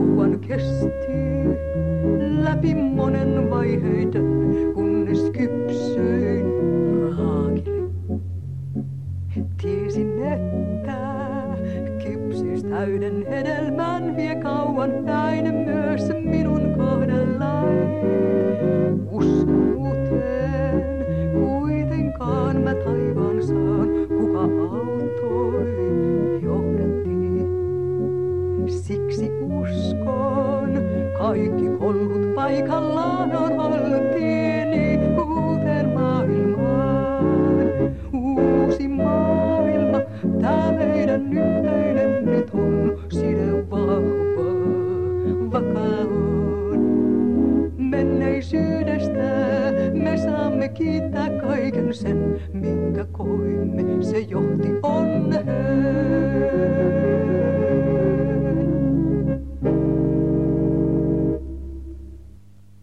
kauan kesti läpi monen vaiheiden, kunnes kypsyin raakille. Tiesin, että kypsyys täyden hedelmän vie kauan näin myös minun kanssa. paikallaan on oltiini niin uuteen maailmaan. Uusi maailma, tämä meidän yhteinen nyt on side vahva, vakaa. Menneisyydestä me saamme kiittää kaiken sen, minkä koimme, se johti on.